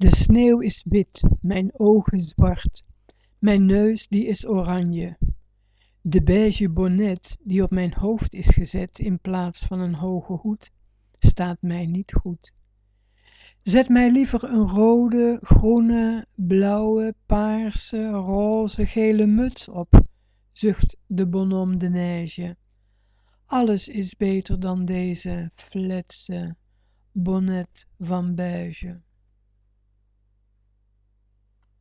de sneeuw is wit mijn ogen zwart mijn neus die is oranje. De beige bonnet die op mijn hoofd is gezet in plaats van een hoge hoed staat mij niet goed. Zet mij liever een rode, groene blauwe paarse roze gele muts op zucht de bonhomme de neige. Alles is beter dan deze fletse bonnet van beige.